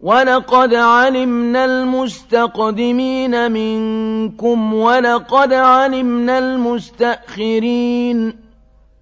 وَلَقَدْ عَلِمْنَا الْمُسْتَقْدِمِينَ مِنكُمْ وَلَقَدْ عَلِمْنَا الْمُسْتَأْخِرِينَ